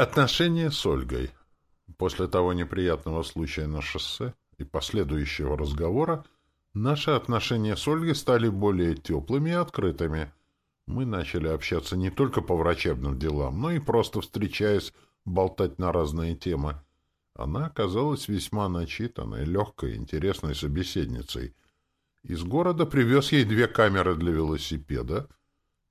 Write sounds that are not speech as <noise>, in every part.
Отношения с Ольгой. После того неприятного случая на шоссе и последующего разговора наши отношения с Ольгой стали более теплыми и открытыми. Мы начали общаться не только по врачебным делам, но и просто встречаясь, болтать на разные темы. Она оказалась весьма начитанной, легкой, интересной собеседницей. Из города привез ей две камеры для велосипеда —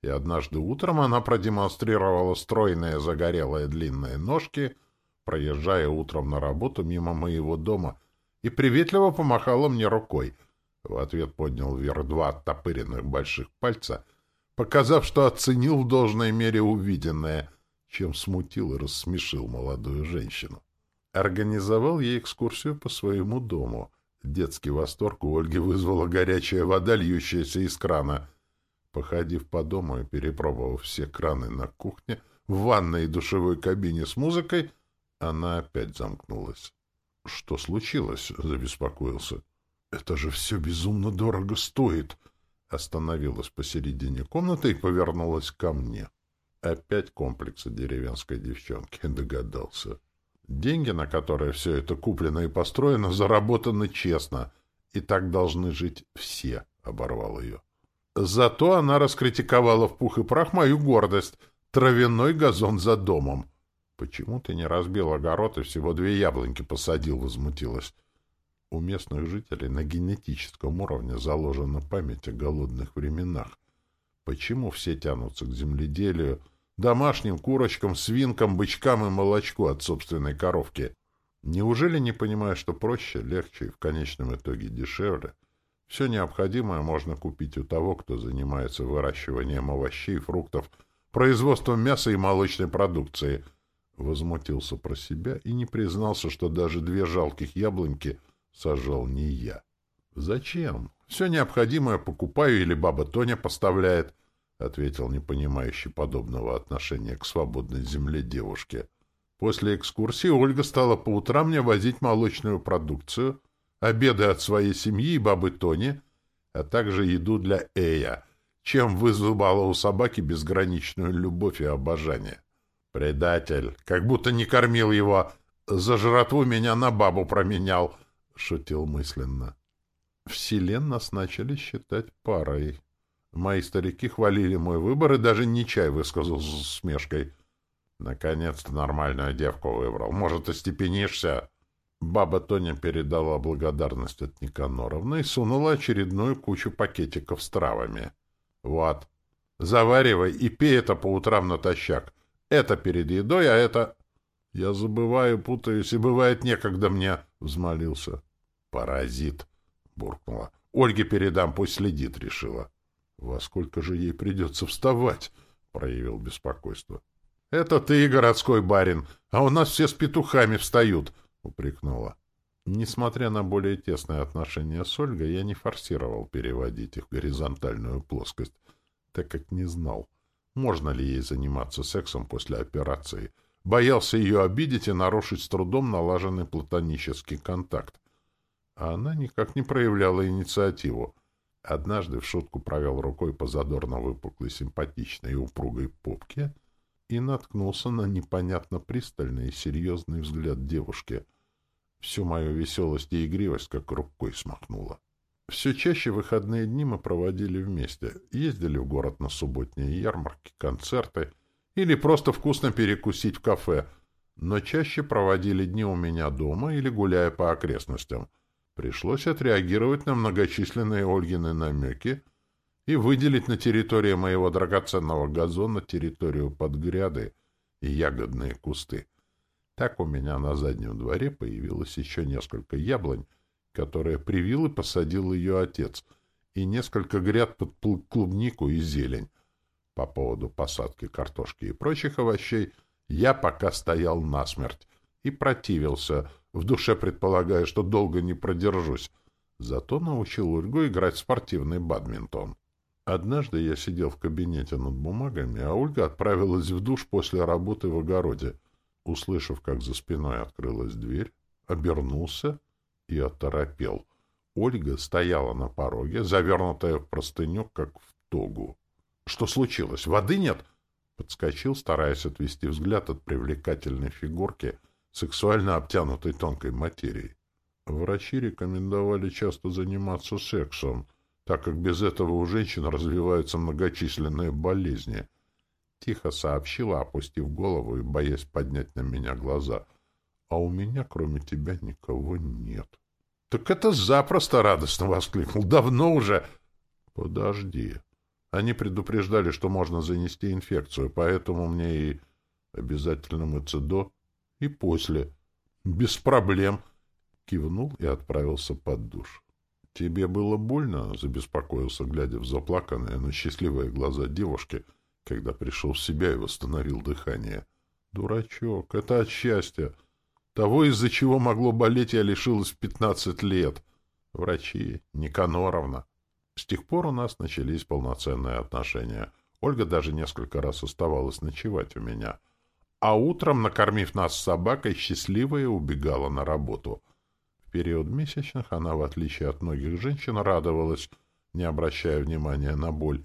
и однажды утром она продемонстрировала стройные загорелые длинные ножки, проезжая утром на работу мимо моего дома, и приветливо помахала мне рукой. В ответ поднял вверх два оттопыренных больших пальца, показав, что оценил в должной мере увиденное, чем смутил и рассмешил молодую женщину. Организовал ей экскурсию по своему дому. Детский восторг у Ольги вызвала горячая вода, льющаяся из крана — Походив по дому и перепробовав все краны на кухне, в ванной и душевой кабине с музыкой, она опять замкнулась. — Что случилось? — забеспокоился. — Это же все безумно дорого стоит! Остановилась посередине комнаты и повернулась ко мне. Опять комплексы деревенской девчонки, догадался. Деньги, на которые все это куплено и построено, заработаны честно, и так должны жить все, — оборвал ее. Зато она раскритиковала в пух и прах мою гордость — травяной газон за домом. — Почему ты не разбил огород и всего две яблоньки посадил? — возмутилась. У местных жителей на генетическом уровне заложена память о голодных временах. Почему все тянутся к земледелию, домашним курочкам, свинкам, бычкам и молочку от собственной коровки? Неужели не понимая, что проще, легче и в конечном итоге дешевле — все необходимое можно купить у того, кто занимается выращиванием овощей, фруктов, производством мяса и молочной продукции. Возмутился про себя и не признался, что даже две жалких яблоньки сажал не я. «Зачем? Все необходимое покупаю или баба Тоня поставляет», — ответил непонимающий подобного отношения к свободной земле девушке. После экскурсии Ольга стала по утрам мне возить молочную продукцию — обеды от своей семьи и бабы Тони, а также еду для Эя, чем вызывала у собаки безграничную любовь и обожание. «Предатель! Как будто не кормил его! За жратву меня на бабу променял!» — шутил мысленно. В селе нас начали считать парой. Мои старики хвалили мой выбор и даже не чай высказал с усмешкой. Наконец-то нормальную девку выбрал. Может, остепенишься? Баба Тоня передала благодарность от Никаноровны и сунула очередную кучу пакетиков с травами. «Вот, заваривай и пей это по утрам натощак. Это перед едой, а это...» «Я забываю, путаюсь, и бывает некогда мне», — взмолился. «Паразит», — буркнула. «Ольге передам, пусть следит», — решила. «Во сколько же ей придется вставать?» — проявил беспокойство. «Это ты, городской барин, а у нас все с петухами встают», — упрекнула. Несмотря на более тесное отношение с Ольгой, я не форсировал переводить их в горизонтальную плоскость, так как не знал, можно ли ей заниматься сексом после операции. Боялся ее обидеть и нарушить с трудом налаженный платонический контакт. А она никак не проявляла инициативу. Однажды в шутку провел рукой по задорно выпуклой, симпатичной и упругой попке — и наткнулся на непонятно пристальный и серьезный взгляд девушки. Всю мою веселость и игривость как рукой смахнула. Все чаще выходные дни мы проводили вместе, ездили в город на субботние ярмарки, концерты или просто вкусно перекусить в кафе, но чаще проводили дни у меня дома или гуляя по окрестностям. Пришлось отреагировать на многочисленные Ольгины намеки — и выделить на территории моего драгоценного газона территорию под гряды и ягодные кусты. Так у меня на заднем дворе появилось еще несколько яблонь, которые привил и посадил ее отец, и несколько гряд под клубнику и зелень. По поводу посадки картошки и прочих овощей я пока стоял насмерть и противился, в душе предполагая, что долго не продержусь. Зато научил Ольгу играть в спортивный бадминтон. Однажды я сидел в кабинете над бумагами, а Ольга отправилась в душ после работы в огороде. Услышав, как за спиной открылась дверь, обернулся и оторопел. Ольга стояла на пороге, завернутая в простыню, как в тогу. — Что случилось? Воды нет? — Подскочил, стараясь отвести взгляд от привлекательной фигурки, сексуально обтянутой тонкой материей. Врачи рекомендовали часто заниматься сексом, так как без этого у женщин развиваются многочисленные болезни. Тихо сообщила, опустив голову и боясь поднять на меня глаза. «А у меня, кроме тебя, никого нет». «Так это запросто!» — радостно воскликнул. «Давно уже!» «Подожди!» Они предупреждали, что можно занести инфекцию, поэтому мне и обязательно мыться до и после. Без проблем. Кивнул и отправился под душ. «Тебе было больно?» — забеспокоился, глядя в заплаканные, но счастливые глаза девушки, когда пришел в себя и восстановил дыхание. «Дурачок, это от счастья. Того, из-за чего могло болеть, я лишилась в пятнадцать лет. Врачи, Никаноровна. С тех пор у нас начались полноценные отношения. Ольга даже несколько раз оставалась ночевать у меня. А утром, накормив нас собакой, счастливая убегала на работу. Период месячных она, в отличие от многих женщин, радовалась, не обращая внимания на боль.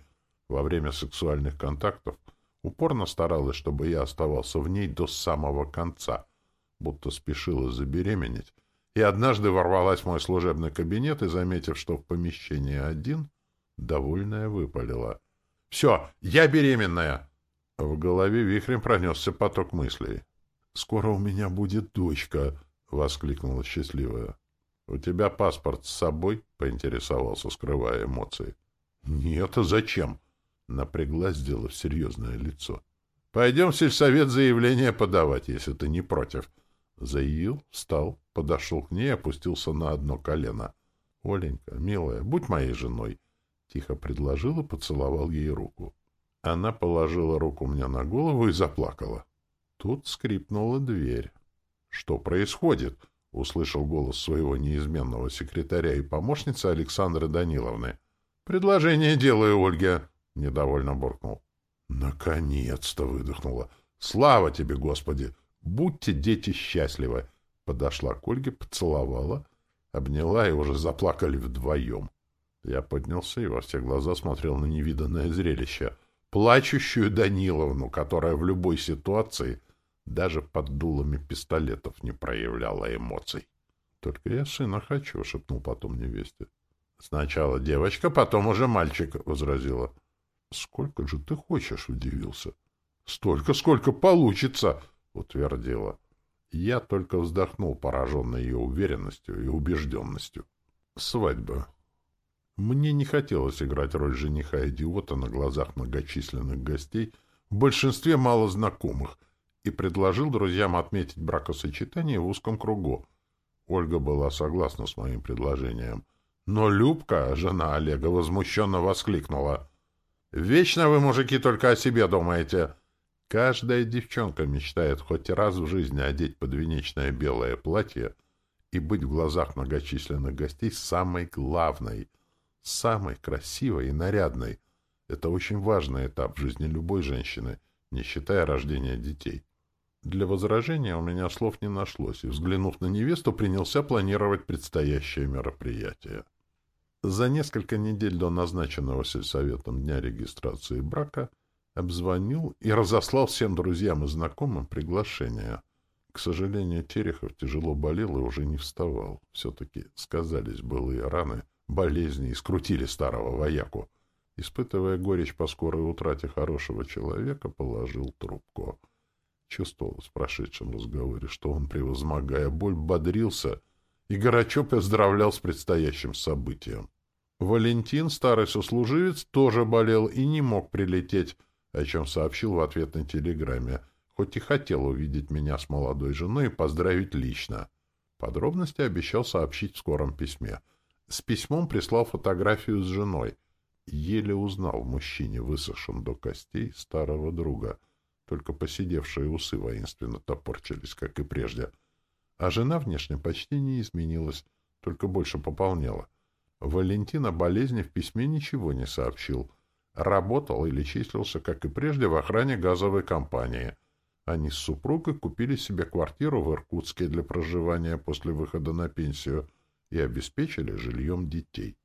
Во время сексуальных контактов упорно старалась, чтобы я оставался в ней до самого конца, будто спешила забеременеть, и однажды ворвалась в мой служебный кабинет и, заметив, что в помещении один, довольная выпалила. — Все, я беременная! В голове вихрем пронесся поток мыслей. — Скоро у меня будет дочка! — воскликнула счастливая. — У тебя паспорт с собой? — поинтересовался, скрывая эмоции. — Нет, а зачем? — напряглась, сделав серьезное лицо. — Пойдем в сельсовет заявление подавать, если ты не против. Заявил, встал, подошел к ней опустился на одно колено. — Оленька, милая, будь моей женой. Тихо предложил и поцеловал ей руку. Она положила руку мне на голову и заплакала. Тут скрипнула дверь. — Что происходит? — услышал голос своего неизменного секретаря и помощницы Александры Даниловны. — Предложение делаю, Ольга, — недовольно буркнул. — Наконец-то выдохнула. — Слава тебе, Господи! Будьте, дети, счастливы! Подошла к Ольге, поцеловала, обняла и уже заплакали вдвоем. Я поднялся и во все глаза смотрел на невиданное зрелище — плачущую Даниловну, которая в любой ситуации даже под дулами пистолетов не проявляла эмоций. — Только я сына хочу, — шепнул потом невесте. — Сначала девочка, потом уже мальчик, — возразила. — Сколько же ты хочешь? — удивился. — Столько, сколько получится, — утвердила. Я только вздохнул, пораженный ее уверенностью и убежденностью. Свадьба. Мне не хотелось играть роль жениха-идиота на глазах многочисленных гостей, в большинстве мало знакомых, и предложил друзьям отметить бракосочетание в узком кругу. Ольга была согласна с моим предложением. Но Любка, жена Олега, возмущенно воскликнула. «Вечно вы, мужики, только о себе думаете!» Каждая девчонка мечтает хоть раз в жизни одеть подвенечное белое платье и быть в глазах многочисленных гостей самой главной — самой красивой и нарядной. Это очень важный этап в жизни любой женщины, не считая рождения детей. Для возражения у меня слов не нашлось, и, взглянув на невесту, принялся планировать предстоящее мероприятие. За несколько недель до назначенного сельсоветом дня регистрации брака обзвонил и разослал всем друзьям и знакомым приглашение. К сожалению, Терехов тяжело болел и уже не вставал. Все-таки сказались былые раны — болезни и скрутили старого вояку. Испытывая горечь по скорой утрате хорошего человека, положил трубку. Чувствовал в прошедшем разговоре, что он, превозмогая боль, бодрился и горячо поздравлял с предстоящим событием. Валентин, старый сослуживец, тоже болел и не мог прилететь, о чем сообщил в ответной телеграмме, хоть и хотел увидеть меня с молодой женой и поздравить лично. Подробности обещал сообщить в скором письме — с письмом прислал фотографию с женой. Еле узнал в мужчине, высохшем до костей, старого друга. Только посидевшие усы воинственно топорчились, как и прежде. А жена внешне почти не изменилась, только больше пополнела. Валентина болезни в письме ничего не сообщил. Работал или числился, как и прежде, в охране газовой компании. Они с супругой купили себе квартиру в Иркутске для проживания после выхода на пенсию — и обеспечили жильем детей.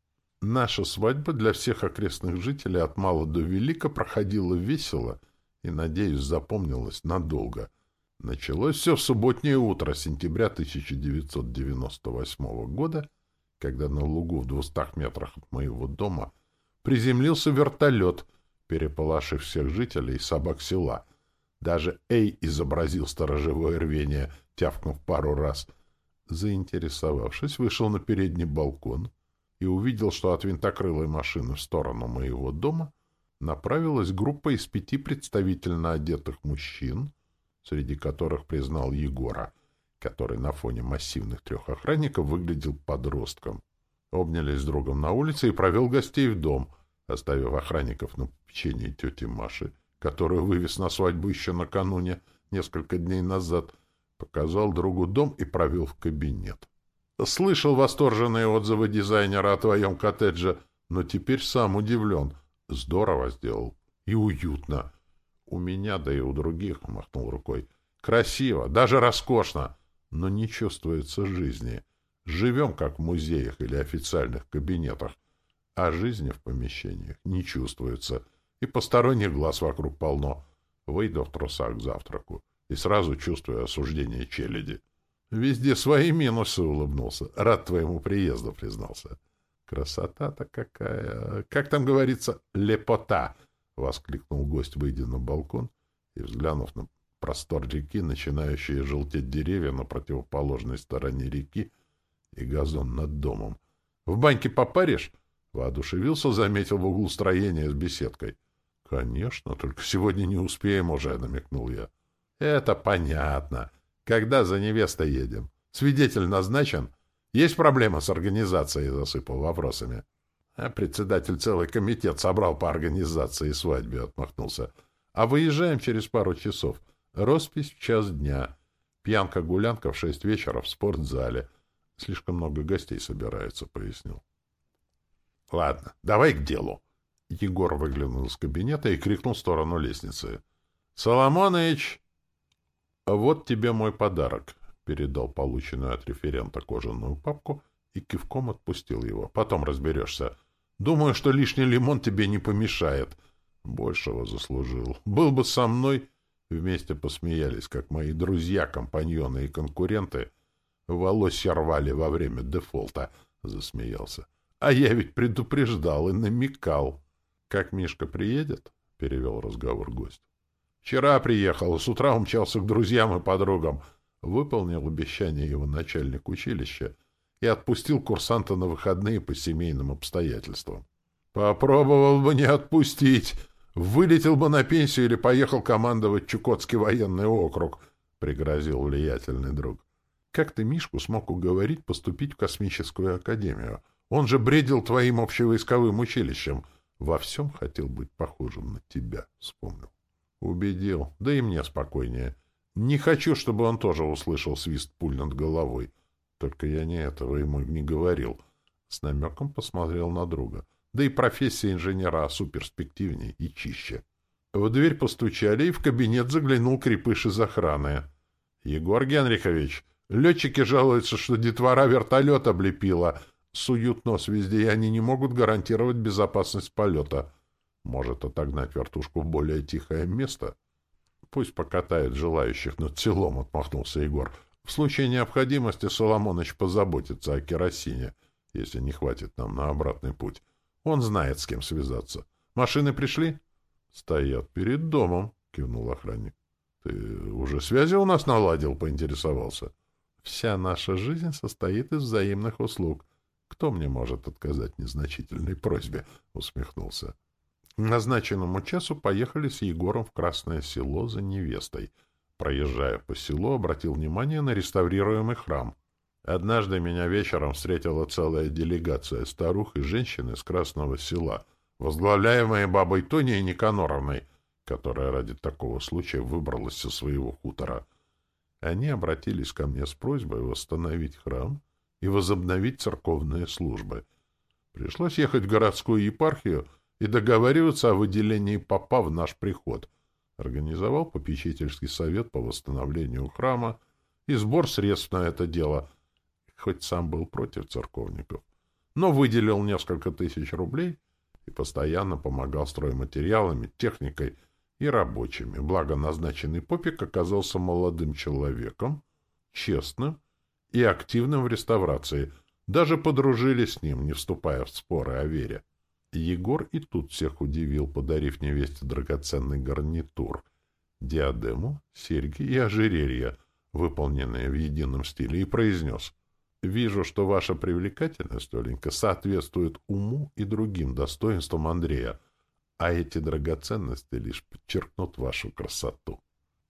Наша свадьба для всех окрестных жителей от мала до велика проходила весело и, надеюсь, запомнилось надолго. Началось все в субботнее утро сентября 1998 года, когда на лугу в двухстах метрах от моего дома приземлился вертолет, переполошив всех жителей и собак села. Даже Эй изобразил сторожевое рвение, тявкнув пару раз. Заинтересовавшись, вышел на передний балкон и увидел, что от винтокрылой машины в сторону моего дома направилась группа из пяти представительно одетых мужчин, среди которых признал Егора, который на фоне массивных трех охранников выглядел подростком. Обнялись с другом на улице и провел гостей в дом, оставив охранников на печенье тети Маши, которую вывез на свадьбу еще накануне, несколько дней назад, показал другу дом и провел в кабинет. Слышал восторженные отзывы дизайнера о твоем коттедже, но теперь сам удивлен. Здорово сделал. И уютно. У меня, да и у других, — махнул рукой. Красиво, даже роскошно, но не чувствуется жизни. Живем, как в музеях или официальных кабинетах, а жизни в помещениях не чувствуется, и посторонних глаз вокруг полно. Выйду в трусах к завтраку и сразу чувствую осуждение челяди. Везде свои минусы, — улыбнулся. Рад твоему приезду, — признался. Красота-то какая! Как там говорится, лепота! — воскликнул гость, выйдя на балкон и взглянув на простор реки, начинающие желтеть деревья на противоположной стороне реки и газон над домом. — В баньке попаришь? — воодушевился, заметил в углу строения с беседкой. — Конечно, только сегодня не успеем уже, — намекнул я. — Это понятно. Когда за невестой едем? Свидетель назначен? Есть проблема с организацией, — засыпал вопросами. — а председатель целый комитет собрал по организации свадьбы, отмахнулся. А выезжаем через пару часов. Роспись в час дня. Пьянка-гулянка в шесть вечера в спортзале. Слишком много гостей собирается, пояснил. Ладно, давай к делу. Егор выглянул из кабинета и крикнул в сторону лестницы. Соломоныч! Вот тебе мой подарок. Передал полученную от референта кожаную папку и кивком отпустил его. Потом разберешься. Думаю, что лишний лимон тебе не помешает. Большего заслужил. Был бы со мной... Вместе посмеялись, как мои друзья, компаньоны и конкуренты. Волосья рвали во время дефолта, — засмеялся. А я ведь предупреждал и намекал. — Как Мишка приедет? — перевел разговор гость. — Вчера приехал, с утра умчался к друзьям и подругам. Выполнил обещание его начальник училища — и отпустил курсанта на выходные по семейным обстоятельствам. Попробовал бы не отпустить. Вылетел бы на пенсию или поехал командовать Чукотский военный округ, — пригрозил влиятельный друг. Как ты Мишку смог уговорить поступить в космическую академию? Он же бредил твоим общевойсковым училищем. Во всем хотел быть похожим на тебя, — вспомнил. Убедил. Да и мне спокойнее. Не хочу, чтобы он тоже услышал свист пуль над головой. Только я не этого ему не говорил. С намеком посмотрел на друга. Да и профессия инженера суперспективнее и чище. В дверь постучали, и в кабинет заглянул крепыш из охраны. — Егор Генрихович, летчики жалуются, что детвора вертолет облепила. Суют нос везде, и они не могут гарантировать безопасность полета. Может отогнать вертушку в более тихое место? — Пусть покатают желающих над селом, — отмахнулся Егор. В случае необходимости Соломоныч позаботится о керосине, если не хватит нам на обратный путь. Он знает, с кем связаться. Машины пришли? — Стоят перед домом, — кивнул охранник. — Ты уже связи у нас наладил? — поинтересовался. — Вся наша жизнь состоит из взаимных услуг. Кто мне может отказать незначительной просьбе? — усмехнулся. Назначенному часу поехали с Егором в Красное Село за невестой — Проезжая по селу, обратил внимание на реставрируемый храм. Однажды меня вечером встретила целая делегация старух и женщин из Красного села, возглавляемая бабой Тоней Никаноровной, которая ради такого случая выбралась со своего хутора. Они обратились ко мне с просьбой восстановить храм и возобновить церковные службы. Пришлось ехать в городскую епархию и договариваться о выделении попа в наш приход — организовал попечительский совет по восстановлению храма и сбор средств на это дело, хоть сам был против церковников, но выделил несколько тысяч рублей и постоянно помогал стройматериалами, техникой и рабочими, благо назначенный попик оказался молодым человеком, честным и активным в реставрации. Даже подружились с ним, не вступая в споры о вере. Егор и тут всех удивил, подарив невесте драгоценный гарнитур, диадему, серьги и ожерелье, выполненные в едином стиле, и произнес «Вижу, что ваша привлекательность, Оленька, соответствует уму и другим достоинствам Андрея, а эти драгоценности лишь подчеркнут вашу красоту».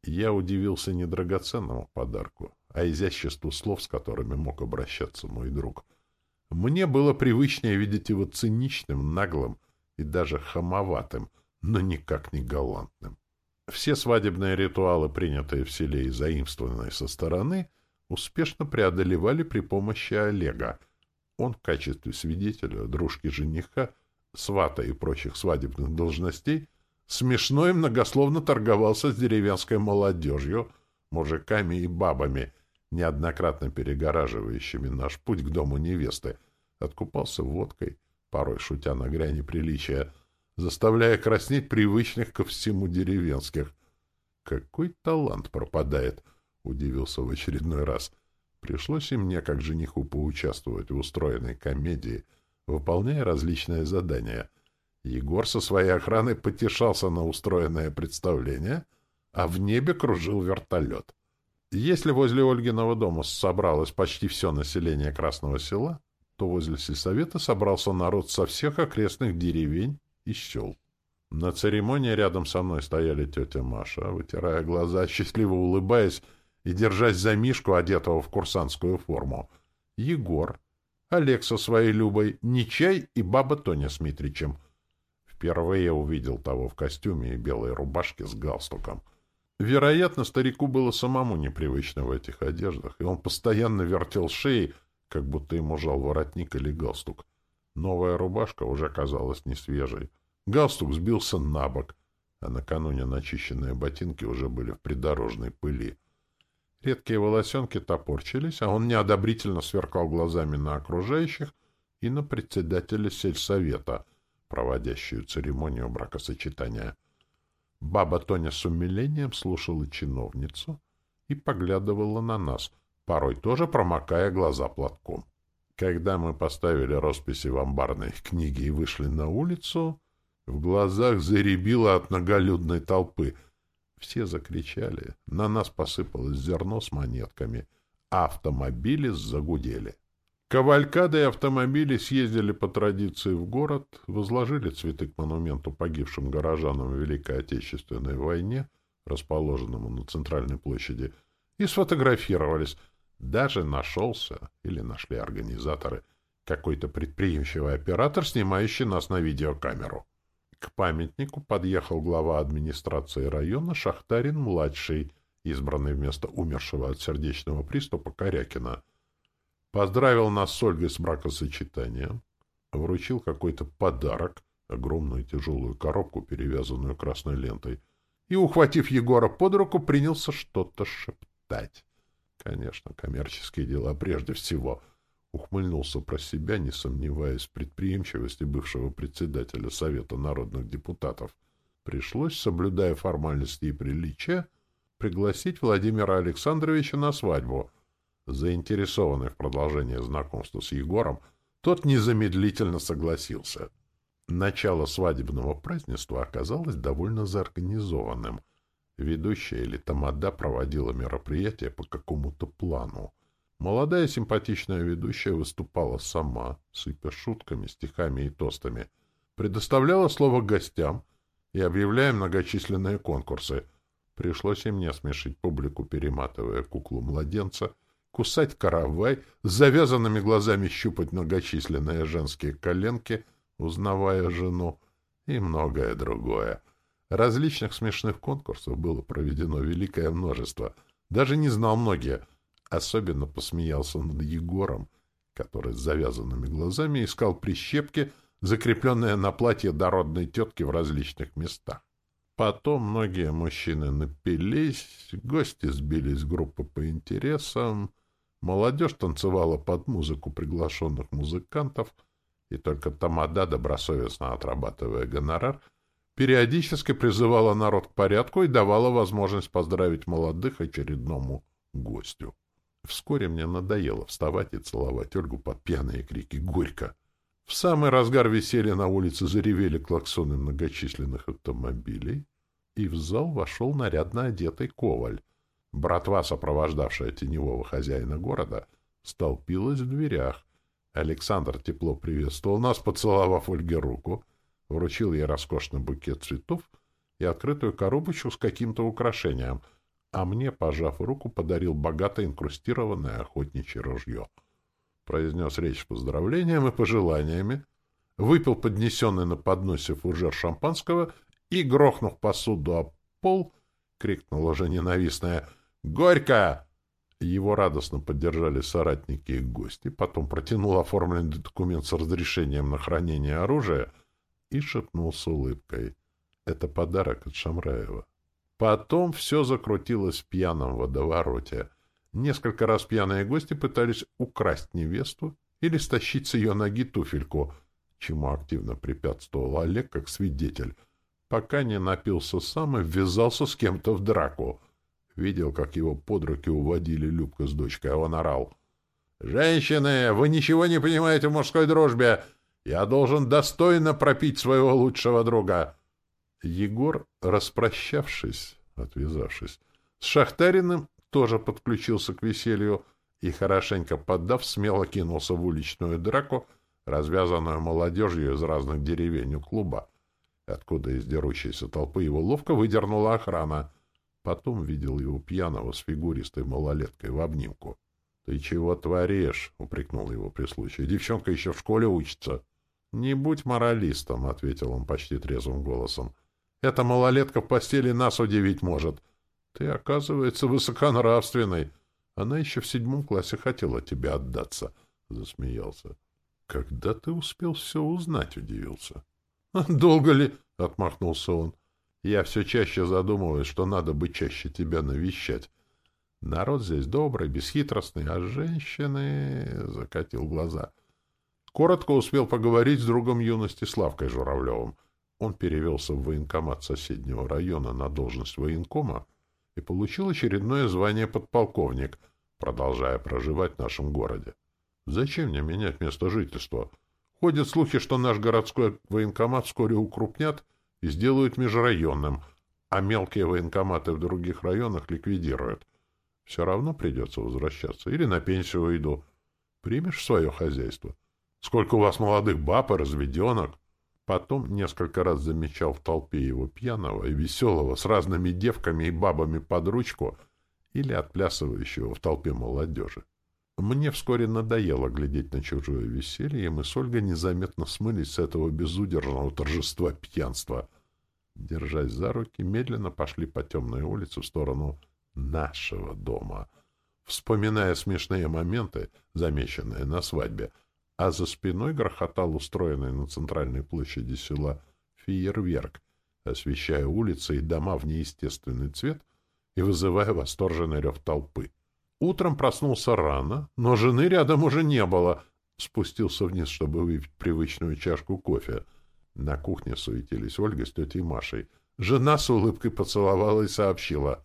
Я удивился не драгоценному подарку, а изяществу слов, с которыми мог обращаться мой друг. Мне было привычнее видеть его циничным, наглым и даже хамоватым, но никак не галантным. Все свадебные ритуалы, принятые в селе и заимствованные со стороны, успешно преодолевали при помощи Олега. Он в качестве свидетеля, дружки жениха, свата и прочих свадебных должностей смешно и многословно торговался с деревенской молодежью, мужиками и бабами, неоднократно перегораживающими наш путь к дому невесты, откупался водкой, порой шутя на грани приличия, заставляя краснеть привычных ко всему деревенских. «Какой талант пропадает!» — удивился в очередной раз. Пришлось и мне, как жениху, поучаствовать в устроенной комедии, выполняя различные задания. Егор со своей охраной потешался на устроенное представление, а в небе кружил вертолет. Если возле Ольгиного дома собралось почти все население Красного села, то возле сельсовета собрался народ со всех окрестных деревень и сел. На церемонии рядом со мной стояли тетя Маша, вытирая глаза, <laughs> счастливо улыбаясь и держась за Мишку, одетого в курсантскую форму. Егор, Олег со своей Любой, Нечай и баба Тоня с Митричем. Впервые увидел того в костюме и белой рубашке с галстуком. Вероятно, старику было самому непривычно в этих одеждах, и он постоянно вертел шеей, как будто ему жал воротник или галстук. Новая рубашка уже казалась не свежей. Галстук сбился на бок, а накануне начищенные ботинки уже были в придорожной пыли. Редкие волосенки топорчились, а он неодобрительно сверкал глазами на окружающих и на председателя сельсовета, проводящую церемонию бракосочетания. Баба Тоня с умилением слушала чиновницу и поглядывала на нас, порой тоже промокая глаза платком. Когда мы поставили росписи в амбарной книге и вышли на улицу, в глазах заребило от многолюдной толпы. Все закричали, на нас посыпалось зерно с монетками, автомобили загудели. Кавалькады и автомобили съездили по традиции в город, возложили цветы к монументу погибшим горожанам в Великой Отечественной войне, расположенному на центральной площади, и сфотографировались — даже нашелся, или нашли организаторы, какой-то предприимчивый оператор, снимающий нас на видеокамеру. К памятнику подъехал глава администрации района Шахтарин-младший, избранный вместо умершего от сердечного приступа Корякина. Поздравил нас с Ольгой с бракосочетанием, вручил какой-то подарок, огромную тяжелую коробку, перевязанную красной лентой, и, ухватив Егора под руку, принялся что-то шептать. Конечно, коммерческие дела прежде всего. Ухмыльнулся про себя, не сомневаясь в предприимчивости бывшего председателя Совета народных депутатов. Пришлось, соблюдая формальности и приличия, пригласить Владимира Александровича на свадьбу. Заинтересованный в продолжении знакомства с Егором, тот незамедлительно согласился. Начало свадебного празднества оказалось довольно заорганизованным — Ведущая или тамада проводила мероприятие по какому-то плану. Молодая симпатичная ведущая выступала сама, сыпя шутками, стихами и тостами. Предоставляла слово гостям и объявляя многочисленные конкурсы. Пришлось и мне смешить публику, перематывая куклу-младенца, кусать каравай, с завязанными глазами щупать многочисленные женские коленки, узнавая жену, и многое другое. Различных смешных конкурсов было проведено великое множество. Даже не знал многие. Особенно посмеялся над Егором, который с завязанными глазами искал прищепки, закрепленные на платье дородной тетки в различных местах. Потом многие мужчины напились, гости сбились в группы по интересам, молодежь танцевала под музыку приглашенных музыкантов, и только Тамада, добросовестно отрабатывая гонорар, периодически призывала народ к порядку и давала возможность поздравить молодых очередному гостю. Вскоре мне надоело вставать и целовать Ольгу под пьяные крики «Горько!». В самый разгар веселья на улице заревели клаксоны многочисленных автомобилей, и в зал вошел нарядно одетый коваль. Братва, сопровождавшая теневого хозяина города, столпилась в дверях. Александр тепло приветствовал нас, поцеловав Ольге руку, вручил ей роскошный букет цветов и открытую коробочку с каким-то украшением, а мне, пожав руку, подарил богато инкрустированное охотничье ружье. Произнес речь с поздравлением и пожеланиями, выпил поднесенный на подносе фужер шампанского и, грохнув посуду об пол, крикнул уже ненавистное «Горько!» Его радостно поддержали соратники и гости, потом протянул оформленный документ с разрешением на хранение оружия и шепнул с улыбкой. «Это подарок от Шамраева». Потом все закрутилось в пьяном водовороте. Несколько раз пьяные гости пытались украсть невесту или стащить с ее ноги туфельку, чему активно препятствовал Олег как свидетель, пока не напился сам и ввязался с кем-то в драку — Видел, как его под руки уводили Любка с дочкой, а он орал. «Женщины, вы ничего не понимаете в мужской дружбе! Я должен достойно пропить своего лучшего друга!» Егор, распрощавшись, отвязавшись, с Шахтариным тоже подключился к веселью и, хорошенько поддав, смело кинулся в уличную драку, развязанную молодежью из разных деревень у клуба, откуда из дерущейся толпы его ловко выдернула охрана — Потом видел его пьяного с фигуристой малолеткой в обнимку. — Ты чего творишь? — упрекнул его при случае. — Девчонка еще в школе учится. — Не будь моралистом, — ответил он почти трезвым голосом. — Эта малолетка в постели нас удивить может. Ты, оказывается, высоконравственный. Она еще в седьмом классе хотела тебе отдаться, — засмеялся. — Когда ты успел все узнать? — удивился. — Долго ли? — отмахнулся он. Я все чаще задумываюсь, что надо бы чаще тебя навещать. Народ здесь добрый, бесхитростный, а женщины... — закатил глаза. Коротко успел поговорить с другом юности Славкой Журавлевым. Он перевелся в военкомат соседнего района на должность военкома и получил очередное звание подполковник, продолжая проживать в нашем городе. Зачем мне менять место жительства? Ходят слухи, что наш городской военкомат вскоре укрупнят — и сделают межрайонным, а мелкие военкоматы в других районах ликвидируют. Все равно придется возвращаться. Или на пенсию уйду. Примешь свое хозяйство? Сколько у вас молодых баб и разведенок? Потом несколько раз замечал в толпе его пьяного и веселого с разными девками и бабами под ручку или отплясывающего в толпе молодежи. Мне вскоре надоело глядеть на чужое веселье, и мы с Ольгой незаметно смылись с этого безудержного торжества пьянства. Держась за руки, медленно пошли по темной улице в сторону нашего дома, вспоминая смешные моменты, замеченные на свадьбе, а за спиной грохотал устроенный на центральной площади села фейерверк, освещая улицы и дома в неестественный цвет и вызывая восторженный рев толпы. Утром проснулся рано, но жены рядом уже не было. Спустился вниз, чтобы выпить привычную чашку кофе. На кухне суетились Ольга с тетей Машей. Жена с улыбкой поцеловала и сообщила.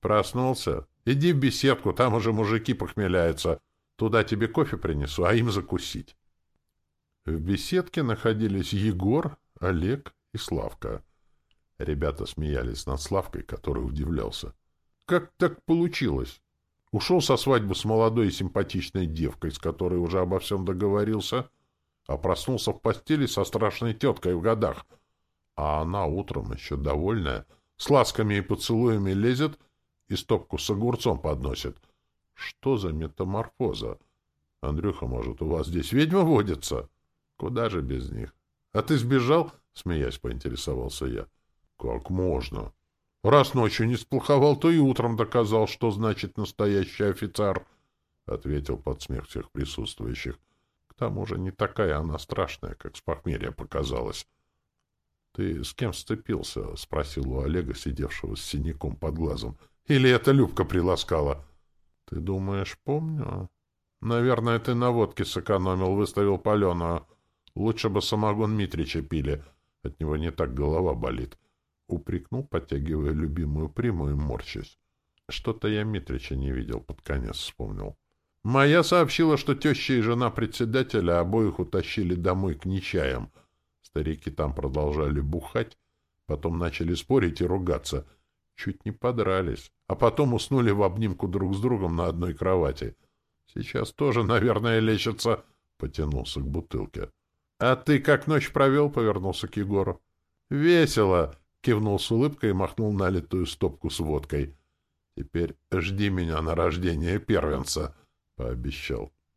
«Проснулся? Иди в беседку, там уже мужики похмеляются. Туда тебе кофе принесу, а им закусить». В беседке находились Егор, Олег и Славка. Ребята смеялись над Славкой, который удивлялся. «Как так получилось?» Ушел со свадьбы с молодой и симпатичной девкой, с которой уже обо всем договорился, а проснулся в постели со страшной теткой в годах. А она утром еще довольная, с ласками и поцелуями лезет и стопку с огурцом подносит. Что за метаморфоза? Андрюха, может, у вас здесь ведьма водится? Куда же без них? А ты сбежал? Смеясь, поинтересовался я. Как можно? Раз ночью не сплоховал, то и утром доказал, что значит настоящий офицер, — ответил под смех всех присутствующих. К тому же не такая она страшная, как с похмелья показалось. — Ты с кем сцепился? — спросил у Олега, сидевшего с синяком под глазом. — Или это Любка приласкала? — Ты думаешь, помню? — Наверное, ты на водке сэкономил, выставил паленую. Лучше бы самогон Митрича пили, — От него не так голова болит. Упрекнул, подтягивая любимую приму и. Что-то я Митрича не видел, под конец вспомнил. Моя сообщила, что теща и жена председателя обоих утащили домой к нечаям. Старики там продолжали бухать, потом начали спорить и ругаться. Чуть не подрались, а потом уснули в обнимку друг с другом на одной кровати. Сейчас тоже, наверное, лечатся. Потянулся к бутылке. — А ты как ночь провел? — повернулся к Егору. — Весело! — кивнул с улыбкой и махнул налитую стопку с водкой. — Теперь жди меня на рождение первенца. — пообещал.